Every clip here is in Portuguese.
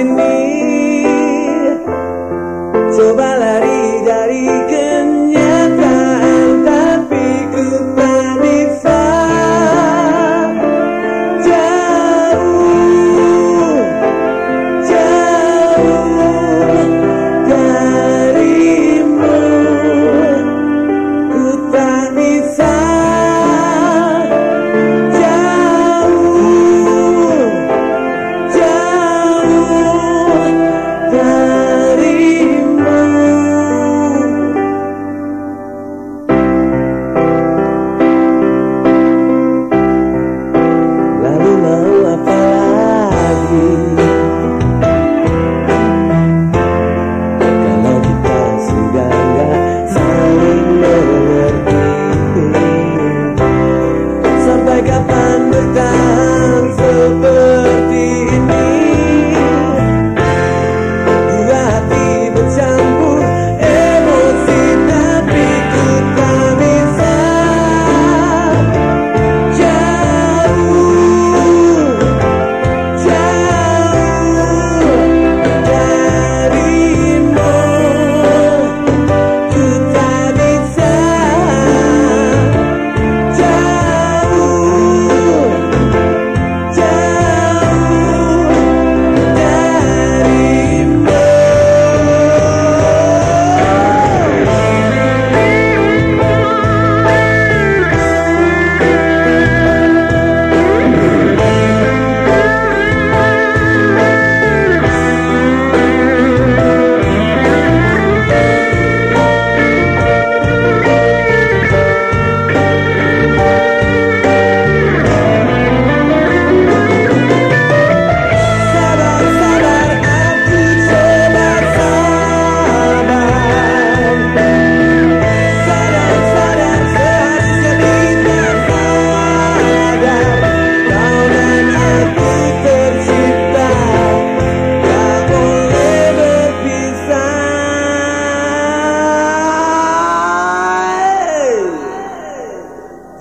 in me.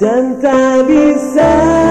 Dan tak bisa